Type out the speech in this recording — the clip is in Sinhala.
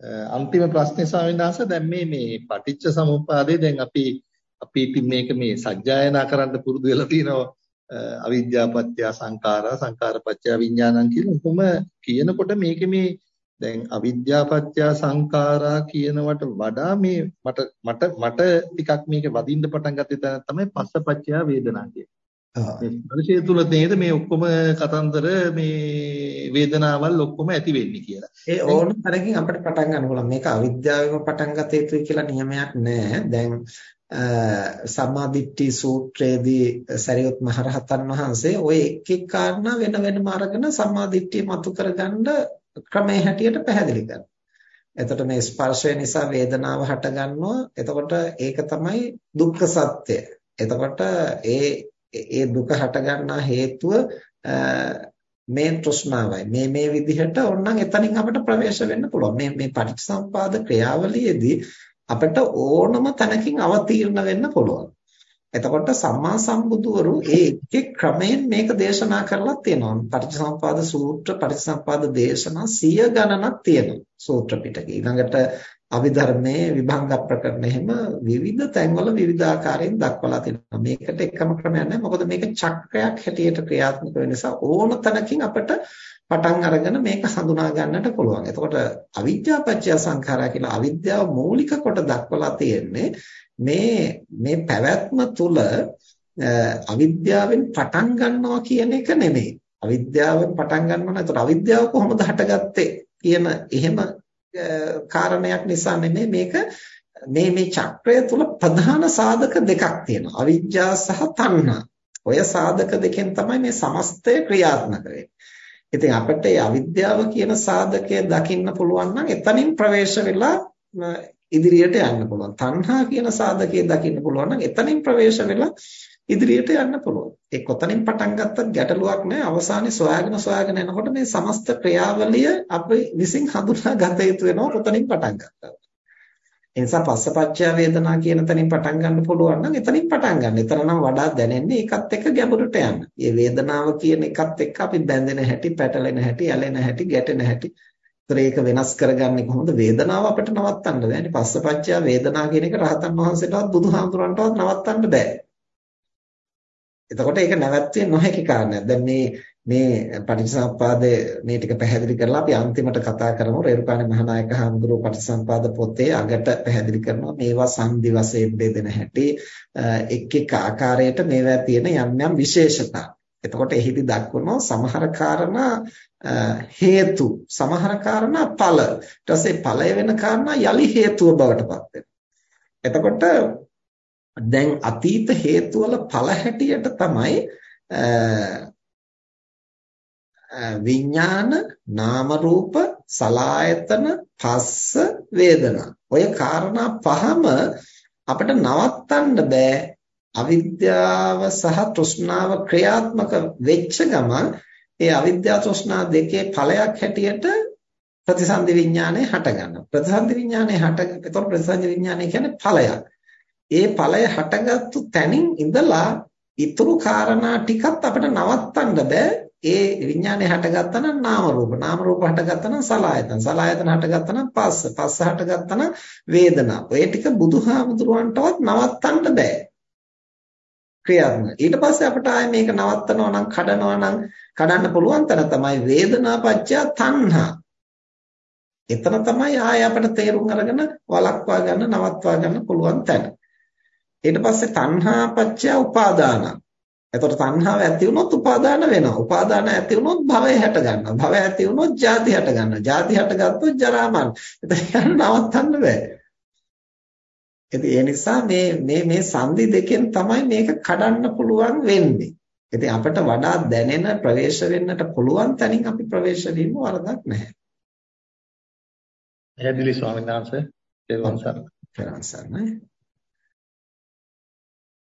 අන්තිම ප්‍රශ්නේ ස්වාමීන් වහන්සේ දැන් මේ මේ පටිච්ච සමුප්පාදේ දැන් අපි අපි ඉතින් මේක මේ සජ්ජායනා කරන්න පුරුදු වෙලා තිනවා අවිද්‍යාපත්‍ය සංඛාරා සංඛාරපත්‍ය විඥානං කියලා. කොහොම කියනකොට මේක මේ දැන් අවිද්‍යාපත්‍ය සංඛාරා කියනවට වඩා මේ මට මට මට ටිකක් මේක වදින්න පටන් ගත්තේ තැන තමයි පස්සපත්‍ය වේදනා කියන්නේ. මේ ස්පර්ශය තුල නේද මේ ඔක්කොම කතන්දර මේ වේදනාවල් ඔක්කොම ඇති වෙන්නේ කියලා. ඒ ඕන තරකින් අපිට පටන් ගන්න පුළුවන්. මේක අවිද්‍යාවෙම පටන් ගත යුතුයි කියලා නියමයක් නැහැ. දැන් සම්මාදිට්ඨි සූත්‍රයේදී සරියුත් මහරහතන් වහන්සේ ওই එක් එක් කාරණා වෙන වෙනම අරගෙන සම්මාදිට්ඨිය මතු කරගන්න ක්‍රමයේ හැටියට පැහැදිලි කරනවා. එතකොට මේ ස්පර්ශය නිසා වේදනාව හට ගන්නවා. එතකොට ඒක තමයි දුක්ඛ සත්‍ය. එතකොට ඒ ඒ දුක හටගන්නා හේතුව මේ තෘෂ්ණාවයි. මේ මේ විදිහට ඕනනම් එතනින් අපිට ප්‍රවේශ වෙන්න පුළුවන්. මේ මේ පටිච්චසමුපාද ක්‍රියාවලියේදී අපිට ඕනම තැනකින් අවතීර්ණ වෙන්න පුළුවන්. එතකොට සම්මා සම්බුදුවරු ඒ එක් ක්‍රමයෙන් මේක දේශනා කරලා තියෙනවා. පටිච්චසමුපාද සූත්‍ර පටිච්චසමුපාද දේශනා සිය ගණනක් තියෙනවා සූත්‍ර පිටකේ. ඊළඟට අභිධර්මයේ විභංග ප්‍රකරණ එහෙම විවිධ තැන්වල විවිධාකාරයෙන් දක්වලා තියෙනවා. මේකට එකම ක්‍රමයක් නැහැ. මොකද මේක චක්‍රයක් හැටියට ක්‍රියාත්මක වෙන නිසා ඕන තැනකින් අපිට පටන් අරගෙන මේක හඳුනා ගන්නට පුළුවන්. එතකොට අවිද්‍යාපච්චය සංඛාරා කියලා අවිද්‍යාව මූලික කොට දක්වලා තියෙන්නේ මේ මේ පැවැත්ම තුල අවිද්‍යාවෙන් පටන් ගන්නවා කියන එක නෙමෙයි. අවිද්‍යාවෙන් පටන් ගන්නවා නේද? අවිද්‍යාව කොහොමද හටගත්තේ කියන එහෙම කාරණයක් නිසා නෙමෙයි මේක මේ මේ චක්‍රය තුල ප්‍රධාන සාධක දෙකක් තියෙනවා අවිජ්ජා සහ තණ්හා. ඔය සාධක දෙකෙන් තමයි මේ සමස්තය ක්‍රියාත්මක වෙන්නේ. ඉතින් අපිට මේ අවිද්‍යාව කියන සාධකය දකින්න පුළුවන් නම් එතනින් ප්‍රවේශ වෙලා ඉදිරියට යන්න පුළුවන්. තණ්හා කියන සාධකය දකින්න පුළුවන් නම් එතනින් ප්‍රවේශ වෙලා ඉදිරියට යන්න පුළුවන්. ඒ කොතනින් පටන් ගත්තත් ගැටලුවක් නැහැ. අවසානයේ සොයාගෙන සොයාගෙන යනකොට මේ සමස්ත ක්‍රියාවලිය අපි විසින් හඳුනා ගත යුතු වෙනවා කොතනින් පටන් ගත්තද. ඒ නිසා පස්සපච්චය වේදනා කියන තැනින් පටන් ගන්න පුළුවන් නම් එතනින් පටන් ගන්න. එතන නම් වඩා දැනෙන්නේ ඒකත් එක්ක ගැඹුරට යන්න. මේ වේදනාව කියන එකත් එක්ක අපි බැඳෙන හැටි, පැටලෙන හැටි, ඇලෙන හැටි, ගැටෙන හැටි. ඒතර ඒක වෙනස් කරගන්නේ කොහොමද? වේදනාව අපිට නවත්තන්න බෑනේ. පස්සපච්චය වේදනා කියන එක රහතන් වහන්සේටවත් බුදුහාමුදුරන්ටවත් නවත්තන්න බෑ. එතකොට ඒක නැවැත්විය නොහැකි කාරණයක්. දැන් මේ මේ පටිච්චසමුප්පාදේ මේ ටික පැහැදිලි කරලා අපි අන්තිමට කතා කරමු රේරුකාණේ මහානායක හඳුරු පටිච්චසමුපාද පොතේ අගට පැහැදිලි කරනවා මේවා සංදි වශයෙන් බෙදෙන හැටි එක් එක් ආකාරයට මේවා තියෙන යම් යම් විශේෂතා. එතකොට එහිදී දක්වනවා සමහර කාරණා හේතු සමහර කාරණා ඵල ඊට පස්සේ ඵලය වෙන කාරණා යලි හේතුව බවට පත් වෙනවා. එතකොට දැන් අතීත හේතු වල ඵල හැටියට තමයි විඥාන නාම රූප සලායතන පස්ස වේදනා. ඔය කාරණා පහම අපිට නවත්තන්න බෑ. අවිද්‍යාව සහ තෘෂ්ණාව ක්‍රියාත්මක වෙච්ච ගමන් ඒ අවිද්‍යාව තෘෂ්ණා දෙකේ ඵලයක් හැටියට ප්‍රතිසන්දි විඥානය හට ගන්නවා ප්‍රතිසන්දි විඥානය හට එතකොට ප්‍රතිසන්දි විඥානය කියන්නේ ඵලයක්. ඒ ඵලය හටගත්තු තැනින් ඉඳලා ඊතුරු කාරණා ටිකත් අපිට නවත්තන්න බෑ. ඒ විඥානේ හටගත්තා නම් නාම රූප නාම රූප හටගත්තා නම් සලආයතන සලආයතන හටගත්තා නම් පස්ස පස්ස හටගත්තා නම් වේදනා. ඔය ටික බුදුහාමුදුරුවන්ටවත් නවත්තන්න බෑ. ක්‍රියාත්මක. ඊට පස්සේ අපිට ආයේ මේක නවත්තනවා නම් කඩනවා නම් කඩන්න පුළුවන් තරම් තමයි වේදනා පත්‍ය තණ්හා. එතන තමයි ආයේ අපිට තේරුම් අරගෙන වළක්වා ගන්න නවත්වා ගන්න පුළුවන් තැන. ඊට පස්සේ තණ්හා පත්‍ය උපාදාන. එතකොට තණ්හාව ඇති වුණොත් උපාදාන වෙනවා. උපාදාන ඇති වුණොත් භවය හැට ගන්නවා. භවය ඇති වුණොත් ජාති හැට ගන්නවා. ජාති හැට ගත්තොත් ජරා මරණ. එතන නවත්තන්න බෑ. ඉතින් ඒ නිසා මේ මේ මේ සංදි දෙකෙන් තමයි මේක කඩන්න පුළුවන් වෙන්නේ. ඉතින් අපිට වඩා දැනෙන ප්‍රවේශ වෙන්නට පුළුවන් තැනින් අපි ප්‍රවේශ වීම වරදක් නැහැ. පැහැදිලි ස්වාමීන් වහන්සේ. ඒ වන්සර්.